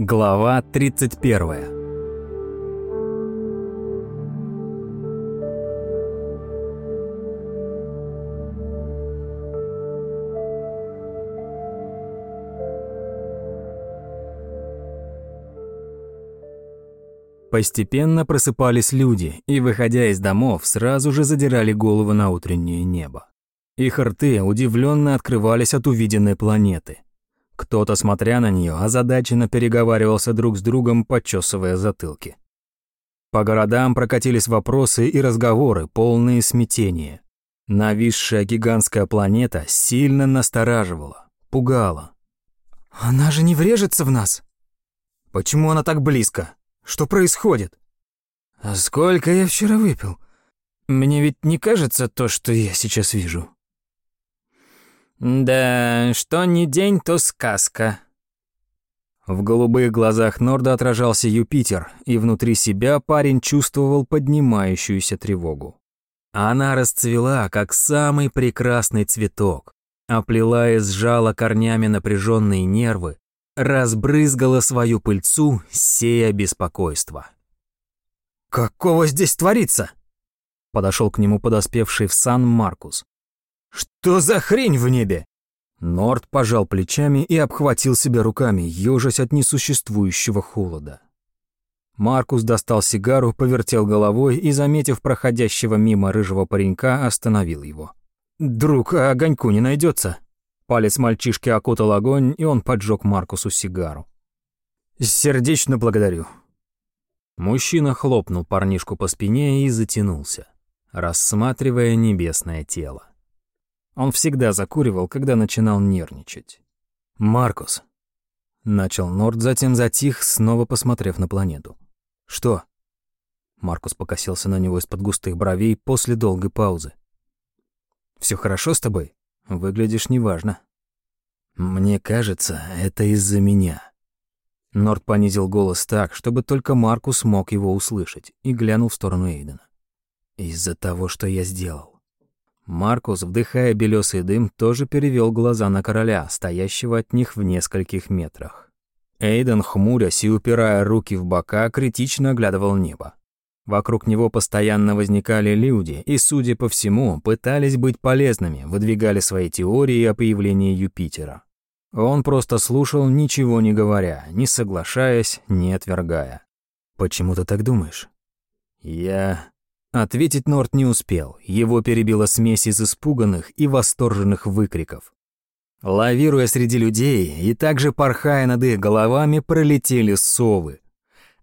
Глава 31. Постепенно просыпались люди и, выходя из домов, сразу же задирали головы на утреннее небо. Их рты удивленно открывались от увиденной планеты. Кто-то, смотря на нее, озадаченно переговаривался друг с другом, почесывая затылки. По городам прокатились вопросы и разговоры, полные смятения. Нависшая гигантская планета сильно настораживала, пугала. «Она же не врежется в нас?» «Почему она так близко?» Что происходит? А сколько я вчера выпил? Мне ведь не кажется то, что я сейчас вижу. Да, что не день, то сказка. В голубых глазах Норда отражался Юпитер, и внутри себя парень чувствовал поднимающуюся тревогу. Она расцвела, как самый прекрасный цветок, оплела и сжала корнями напряженные нервы, разбрызгала свою пыльцу, сея беспокойство. «Какого здесь творится?» Подошел к нему подоспевший в сан Маркус. «Что за хрень в небе?» Норд пожал плечами и обхватил себя руками, ежась от несуществующего холода. Маркус достал сигару, повертел головой и, заметив проходящего мимо рыжего паренька, остановил его. «Друг, а огоньку не найдется? Палец мальчишки окутал огонь, и он поджег Маркусу сигару. «Сердечно благодарю». Мужчина хлопнул парнишку по спине и затянулся, рассматривая небесное тело. Он всегда закуривал, когда начинал нервничать. «Маркус», — начал Норд, затем затих, снова посмотрев на планету. «Что?» Маркус покосился на него из-под густых бровей после долгой паузы. Все хорошо с тобой?» Выглядишь неважно. Мне кажется, это из-за меня. Норд понизил голос так, чтобы только Маркус мог его услышать, и глянул в сторону Эйдена. Из-за того, что я сделал. Маркус, вдыхая белесый дым, тоже перевел глаза на короля, стоящего от них в нескольких метрах. Эйден, хмурясь и упирая руки в бока, критично оглядывал небо. Вокруг него постоянно возникали люди и, судя по всему, пытались быть полезными, выдвигали свои теории о появлении Юпитера. Он просто слушал, ничего не говоря, не соглашаясь, не отвергая. «Почему ты так думаешь?» «Я...» Ответить Норт не успел, его перебила смесь из испуганных и восторженных выкриков. Лавируя среди людей и также порхая над их головами, пролетели совы —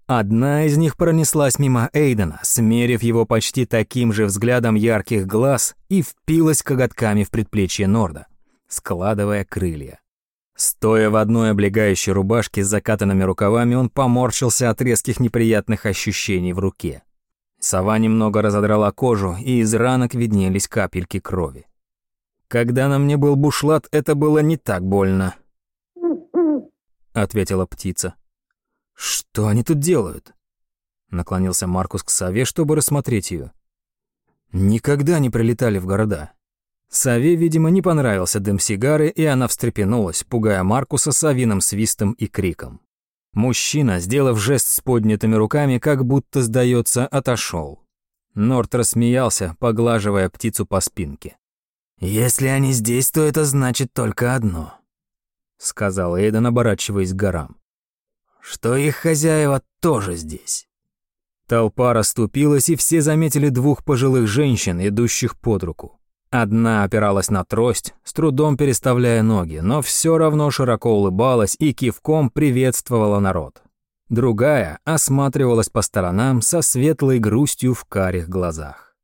Одна из них пронеслась мимо Эйдена, смерив его почти таким же взглядом ярких глаз и впилась коготками в предплечье Норда, складывая крылья. Стоя в одной облегающей рубашке с закатанными рукавами, он поморщился от резких неприятных ощущений в руке. Сова немного разодрала кожу, и из ранок виднелись капельки крови. «Когда на мне был бушлат, это было не так больно», — ответила птица. «Что они тут делают?» Наклонился Маркус к сове, чтобы рассмотреть ее. «Никогда не прилетали в города». Сове, видимо, не понравился дым сигары, и она встрепенулась, пугая Маркуса совиным свистом и криком. Мужчина, сделав жест с поднятыми руками, как будто, сдается, отошел. Норт рассмеялся, поглаживая птицу по спинке. «Если они здесь, то это значит только одно», — сказал Эйден, оборачиваясь к горам что их хозяева тоже здесь. Толпа расступилась, и все заметили двух пожилых женщин, идущих под руку. Одна опиралась на трость, с трудом переставляя ноги, но все равно широко улыбалась и кивком приветствовала народ. Другая осматривалась по сторонам со светлой грустью в карих глазах.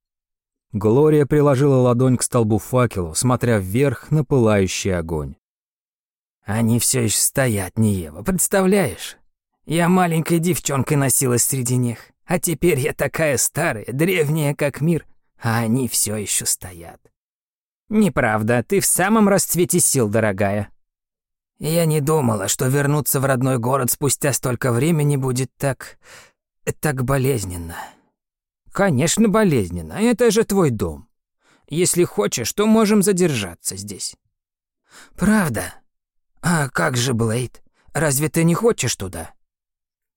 Глория приложила ладонь к столбу факелу, смотря вверх на пылающий огонь. «Они все еще стоят, Ниева, представляешь? Я маленькой девчонкой носилась среди них, а теперь я такая старая, древняя, как мир, а они все еще стоят. Неправда, ты в самом расцвете сил, дорогая. Я не думала, что вернуться в родной город спустя столько времени будет так... так болезненно. Конечно, болезненно, это же твой дом. Если хочешь, то можем задержаться здесь. Правда? А как же Блейд? Разве ты не хочешь туда?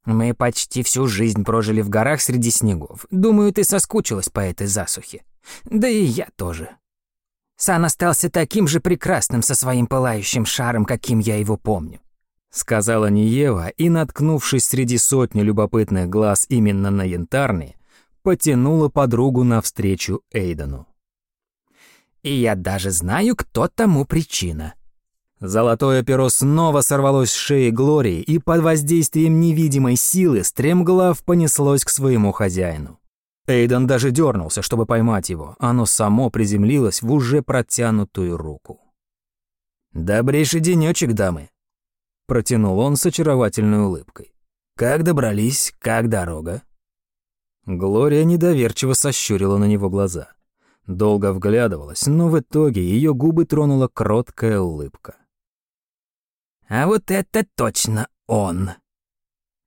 Мы почти всю жизнь прожили в горах среди снегов. Думаю, ты соскучилась по этой засухе. Да и я тоже. Сан остался таким же прекрасным со своим пылающим шаром, каким я его помню. Сказала Ниева и, наткнувшись среди сотни любопытных глаз именно на янтарные, потянула подругу навстречу Эйдену. «И я даже знаю, кто тому причина», Золотое перо снова сорвалось с шеи Глории и под воздействием невидимой силы стремглав понеслось к своему хозяину. Эйден даже дернулся, чтобы поймать его. Оно само приземлилось в уже протянутую руку. «Добрейший денечек, дамы!» Протянул он с очаровательной улыбкой. «Как добрались? Как дорога?» Глория недоверчиво сощурила на него глаза. Долго вглядывалась, но в итоге ее губы тронула кроткая улыбка. А вот это точно он.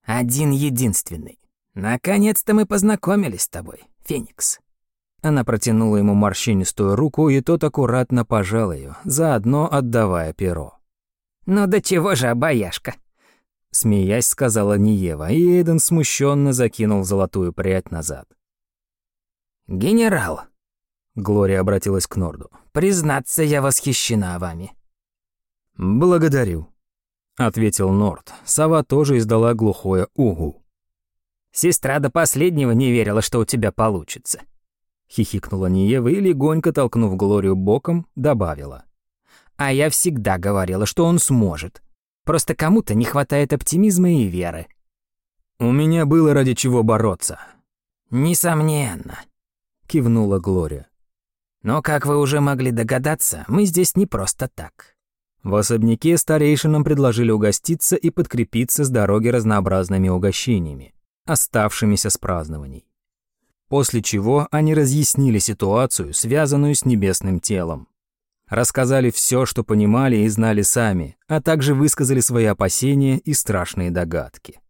Один единственный. Наконец-то мы познакомились с тобой, Феникс. Она протянула ему морщинистую руку, и тот аккуратно пожал ее, заодно отдавая перо. «Ну до чего же обаяшка?» Смеясь, сказала Ниева, и Эйден смущенно закинул золотую прядь назад. «Генерал!» Глория обратилась к Норду. «Признаться, я восхищена вами». «Благодарю», ответил Норд. Сова тоже издала глухое угу. Сестра до последнего не верила, что у тебя получится. Хихикнула Ниева и, легонько толкнув Глорию боком, добавила. А я всегда говорила, что он сможет. Просто кому-то не хватает оптимизма и веры. У меня было ради чего бороться. Несомненно, кивнула Глория. Но, как вы уже могли догадаться, мы здесь не просто так. В особняке старейшинам предложили угоститься и подкрепиться с дороги разнообразными угощениями, оставшимися с празднований. После чего они разъяснили ситуацию, связанную с небесным телом. Рассказали все, что понимали и знали сами, а также высказали свои опасения и страшные догадки.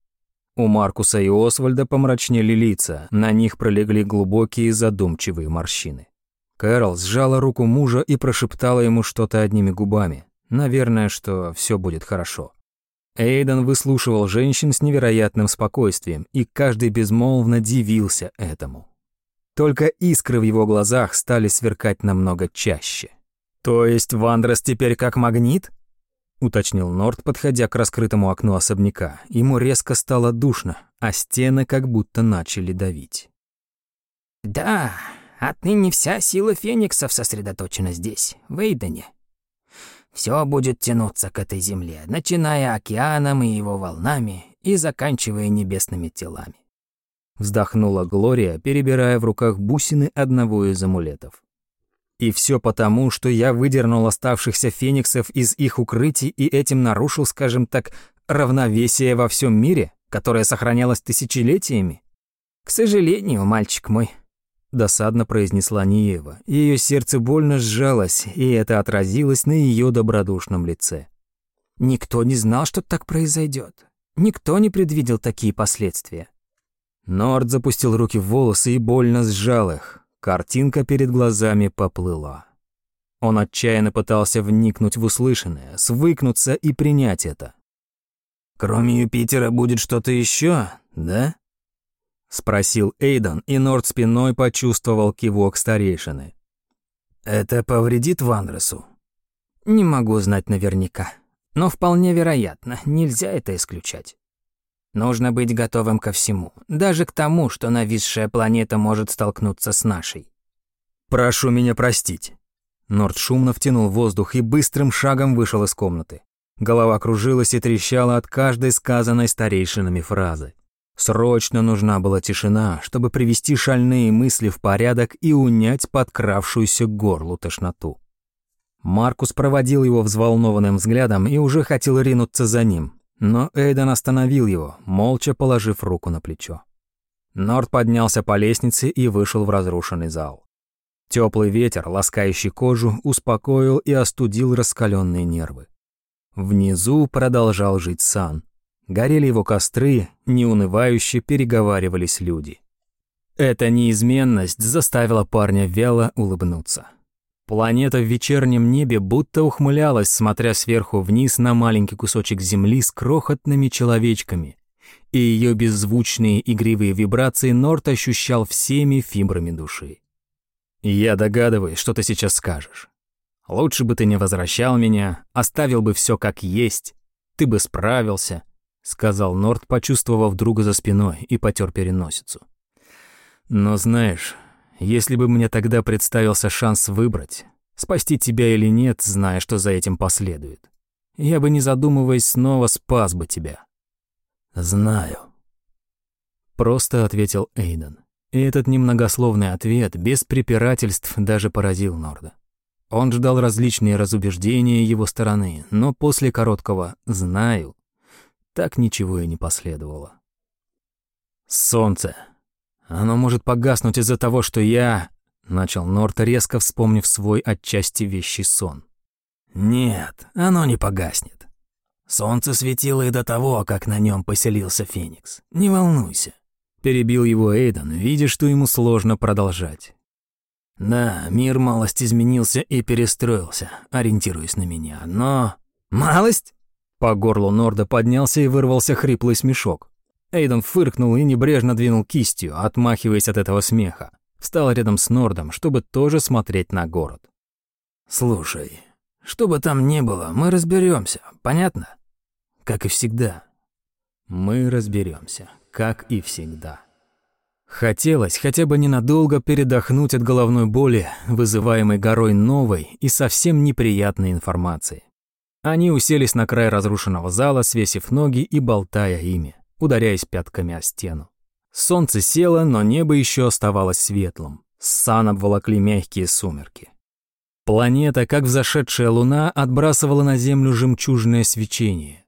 У Маркуса и Освальда помрачнели лица, на них пролегли глубокие задумчивые морщины. Кэрол сжала руку мужа и прошептала ему что-то одними губами, Наверное, что все будет хорошо. Эйден выслушивал женщин с невероятным спокойствием, и каждый безмолвно дивился этому. Только искры в его глазах стали сверкать намного чаще. «То есть Вандрос теперь как магнит?» — уточнил Норд, подходя к раскрытому окну особняка. Ему резко стало душно, а стены как будто начали давить. «Да, отныне вся сила фениксов сосредоточена здесь, в Эйдене», все будет тянуться к этой земле, начиная океаном и его волнами и заканчивая небесными телами. Вздохнула Глория, перебирая в руках бусины одного из амулетов. И все потому, что я выдернул оставшихся фениксов из их укрытий и этим нарушил, скажем так, равновесие во всем мире, которое сохранялось тысячелетиями? К сожалению, мальчик мой, досадно произнесла Ниева. Ее сердце больно сжалось, и это отразилось на ее добродушном лице. Никто не знал, что так произойдет. Никто не предвидел такие последствия. Норд запустил руки в волосы и больно сжал их. Картинка перед глазами поплыла. Он отчаянно пытался вникнуть в услышанное, свыкнуться и принять это. «Кроме Юпитера будет что-то еще, да?» — спросил Эйден, и Норд спиной почувствовал кивок старейшины. «Это повредит Ванресу?» «Не могу знать наверняка, но вполне вероятно, нельзя это исключать. Нужно быть готовым ко всему, даже к тому, что нависшая планета может столкнуться с нашей». «Прошу меня простить». Норд шумно втянул воздух и быстрым шагом вышел из комнаты. Голова кружилась и трещала от каждой сказанной старейшинами фразы. Срочно нужна была тишина, чтобы привести шальные мысли в порядок и унять подкравшуюся к горлу тошноту. Маркус проводил его взволнованным взглядом и уже хотел ринуться за ним, но Эйден остановил его, молча положив руку на плечо. Норд поднялся по лестнице и вышел в разрушенный зал. Теплый ветер, ласкающий кожу, успокоил и остудил раскаленные нервы. Внизу продолжал жить Сан, Горели его костры, неунывающе переговаривались люди. Эта неизменность заставила парня вяло улыбнуться. Планета в вечернем небе будто ухмылялась, смотря сверху вниз на маленький кусочек земли с крохотными человечками, и ее беззвучные игривые вибрации Норт ощущал всеми фибрами души. «Я догадываюсь, что ты сейчас скажешь. Лучше бы ты не возвращал меня, оставил бы все как есть, ты бы справился», — сказал Норт, почувствовав друга за спиной и потер переносицу. «Но знаешь, если бы мне тогда представился шанс выбрать, спасти тебя или нет, зная, что за этим последует, я бы, не задумываясь, снова спас бы тебя». «Знаю», — просто ответил Эйден. И этот немногословный ответ, без препирательств, даже поразил Норда. Он ждал различные разубеждения его стороны, но после короткого «знаю» так ничего и не последовало. «Солнце. Оно может погаснуть из-за того, что я...» Начал Норт, резко вспомнив свой отчасти вещий сон. «Нет, оно не погаснет. Солнце светило и до того, как на нем поселился Феникс. Не волнуйся. Перебил его Эйден, видя, что ему сложно продолжать. Да, мир малость изменился и перестроился, ориентируясь на меня, но... Малость? По горлу Норда поднялся и вырвался хриплый смешок. Эйден фыркнул и небрежно двинул кистью, отмахиваясь от этого смеха. Встал рядом с Нордом, чтобы тоже смотреть на город. «Слушай, что бы там ни было, мы разберемся, понятно? Как и всегда». «Мы разберемся, как и всегда». Хотелось хотя бы ненадолго передохнуть от головной боли, вызываемой горой новой и совсем неприятной информации. Они уселись на край разрушенного зала, свесив ноги и болтая ими, ударяясь пятками о стену. Солнце село, но небо еще оставалось светлым. Сан обволокли мягкие сумерки. Планета, как взошедшая луна, отбрасывала на Землю жемчужное свечение.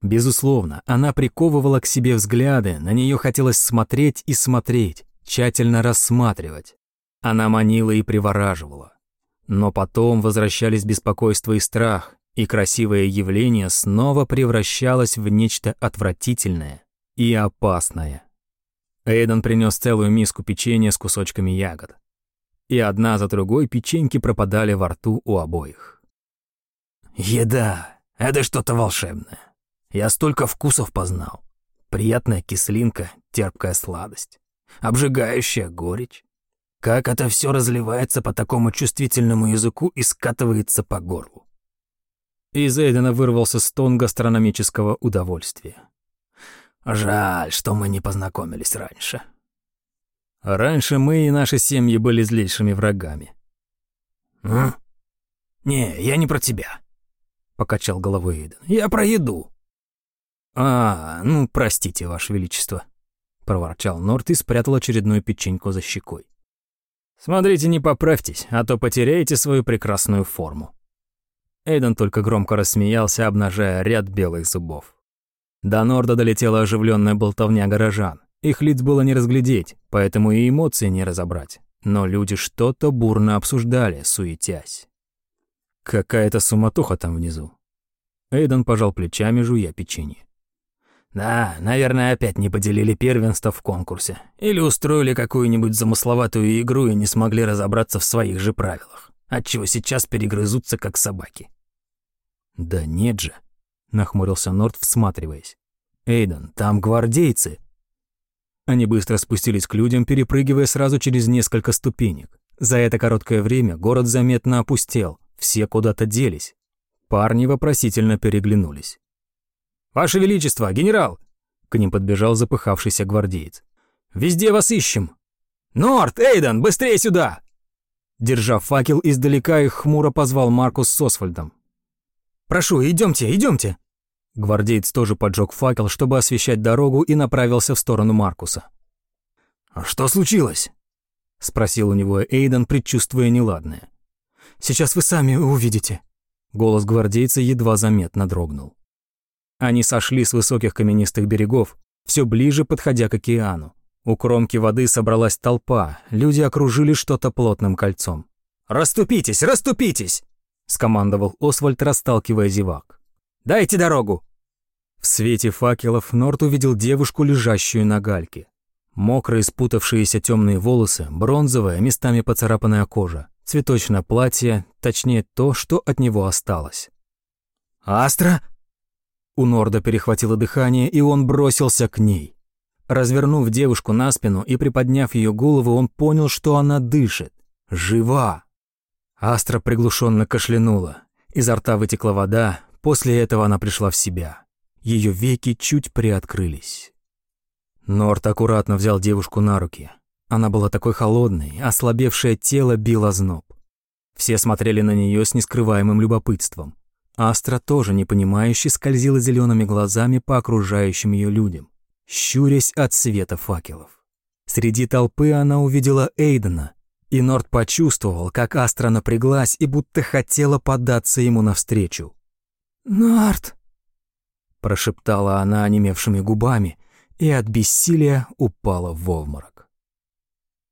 Безусловно, она приковывала к себе взгляды, на нее хотелось смотреть и смотреть, тщательно рассматривать. Она манила и привораживала. Но потом возвращались беспокойство и страх, и красивое явление снова превращалось в нечто отвратительное и опасное. Эйден принес целую миску печенья с кусочками ягод. И одна за другой печеньки пропадали во рту у обоих. «Еда! Это что-то волшебное. Я столько вкусов познал. Приятная кислинка, терпкая сладость, обжигающая горечь. Как это все разливается по такому чувствительному языку и скатывается по горлу. Из Эйдена вырвался стон гастрономического удовольствия. Жаль, что мы не познакомились раньше. Раньше мы и наши семьи были злейшими врагами. М? Не, я не про тебя. Покачал головой Эйден. Я про еду. А, ну, простите, Ваше Величество. Проворчал Норт и спрятал очередную печеньку за щекой. Смотрите, не поправьтесь, а то потеряете свою прекрасную форму. Эйден только громко рассмеялся, обнажая ряд белых зубов. До Норда долетела оживленная болтовня горожан. Их лиц было не разглядеть, поэтому и эмоции не разобрать. Но люди что-то бурно обсуждали, суетясь. Какая-то суматоха там внизу. Эйден пожал плечами, жуя печенье. Да, наверное, опять не поделили первенство в конкурсе. Или устроили какую-нибудь замысловатую игру и не смогли разобраться в своих же правилах. Отчего сейчас перегрызутся, как собаки. «Да нет же», — нахмурился Норд, всматриваясь. «Эйден, там гвардейцы». Они быстро спустились к людям, перепрыгивая сразу через несколько ступенек. За это короткое время город заметно опустел, все куда-то делись. Парни вопросительно переглянулись. «Ваше Величество, генерал!» К ним подбежал запыхавшийся гвардеец. «Везде вас ищем!» «Норт, Эйден, быстрее сюда!» Держа факел, издалека их хмуро позвал Маркус с Освальдом. «Прошу, идемте, идемте!» Гвардеец тоже поджег факел, чтобы освещать дорогу, и направился в сторону Маркуса. «А что случилось?» — спросил у него Эйден, предчувствуя неладное. «Сейчас вы сами увидите». Голос гвардейца едва заметно дрогнул. Они сошли с высоких каменистых берегов, все ближе подходя к океану. У кромки воды собралась толпа, люди окружили что-то плотным кольцом. «Раступитесь, раступитесь!» — скомандовал Освальд, расталкивая зевак. «Дайте дорогу!» В свете факелов Норт увидел девушку, лежащую на гальке. Мокрые спутавшиеся темные волосы, бронзовая, местами поцарапанная кожа, цветочное платье, точнее то, что от него осталось. «Астра?» У Норда перехватило дыхание, и он бросился к ней. Развернув девушку на спину и приподняв ее голову, он понял, что она дышит. Жива! Астра приглушенно кашлянула. Изо рта вытекла вода, после этого она пришла в себя. Ее веки чуть приоткрылись. Норд аккуратно взял девушку на руки. Она была такой холодной, ослабевшее тело било зноб. Все смотрели на нее с нескрываемым любопытством. Астра тоже непонимающе скользила зелеными глазами по окружающим ее людям, щурясь от света факелов. Среди толпы она увидела Эйдена, и Норд почувствовал, как Астра напряглась и будто хотела податься ему навстречу. «Норд!» – прошептала она онемевшими губами и от бессилия упала в обморок.